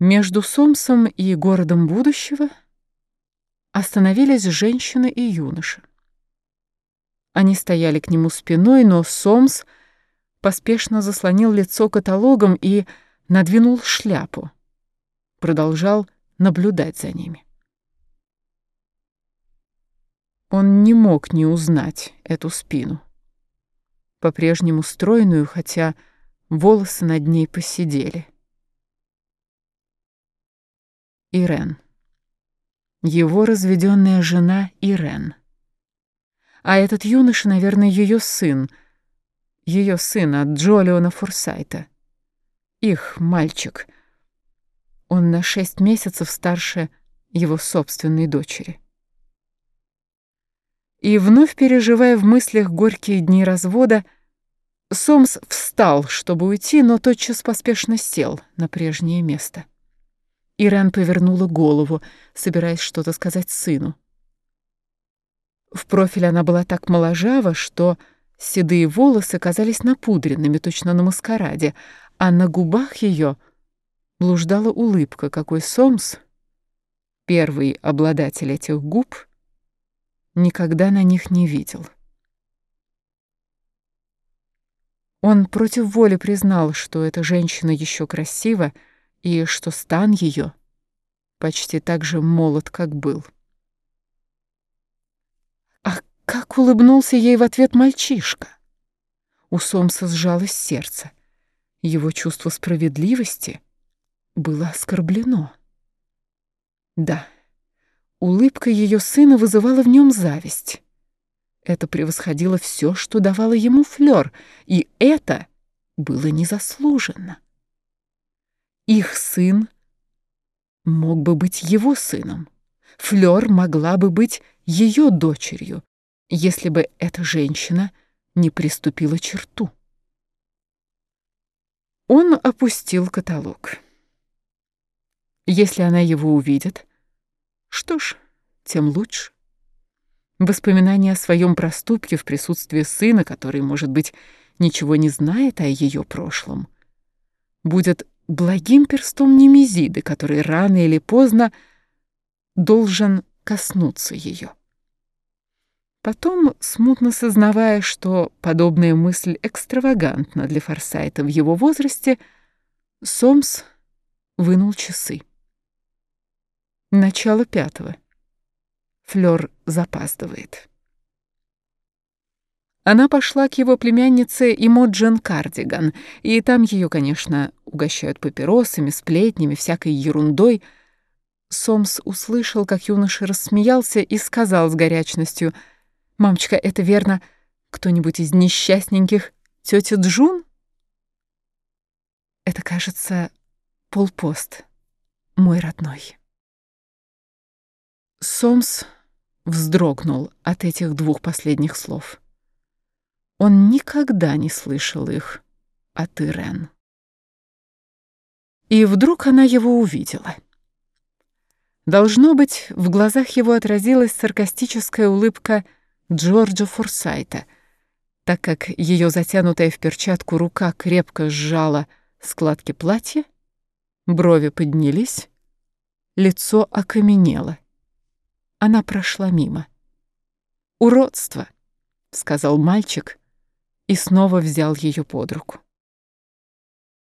Между Сомсом и городом будущего остановились женщина и юноша. Они стояли к нему спиной, но Сомс поспешно заслонил лицо каталогом и надвинул шляпу. Продолжал наблюдать за ними. Он не мог не узнать эту спину, по-прежнему стройную, хотя волосы над ней посидели. Ирен. Его разведенная жена Ирен. А этот юноша, наверное, ее сын. Ее сын от Джолиона Форсайта. Их мальчик. Он на шесть месяцев старше его собственной дочери. И вновь переживая в мыслях горькие дни развода, Сомс встал, чтобы уйти, но тотчас поспешно сел на прежнее место. Иран повернула голову, собираясь что-то сказать сыну. В профиль она была так моложава, что седые волосы казались напудренными, точно на маскараде, а на губах ее блуждала улыбка, какой Сомс, первый обладатель этих губ, никогда на них не видел. Он против воли признал, что эта женщина еще красива, и что стан ее почти так же молод, как был. А как улыбнулся ей в ответ мальчишка! У Сомса сжалось сердце. Его чувство справедливости было оскорблено. Да, улыбка ее сына вызывала в нем зависть. Это превосходило все, что давало ему флёр, и это было незаслуженно. Их сын мог бы быть его сыном. Флёр могла бы быть ее дочерью, если бы эта женщина не приступила черту. Он опустил каталог. Если она его увидит, что ж, тем лучше. Воспоминание о своем проступке в присутствии сына, который, может быть, ничего не знает о ее прошлом, будет благим перстом Немезиды, который рано или поздно должен коснуться ее. Потом, смутно сознавая, что подобная мысль экстравагантна для Форсайта в его возрасте, Сомс вынул часы. Начало пятого. Флёр запаздывает. Она пошла к его племяннице Имоджен Кардиган, и там ее, конечно, угощают папиросами, сплетнями, всякой ерундой. Сомс услышал, как юноша рассмеялся и сказал с горячностью, «Мамочка, это верно, кто-нибудь из несчастненьких тетя Джун?» «Это, кажется, полпост, мой родной». Сомс вздрогнул от этих двух последних слов. Он никогда не слышал их от Ирен. И вдруг она его увидела. Должно быть, в глазах его отразилась саркастическая улыбка Джорджа Форсайта, так как ее затянутая в перчатку рука крепко сжала складки платья, брови поднялись, лицо окаменело. Она прошла мимо. «Уродство!» — сказал мальчик, и снова взял ее под руку.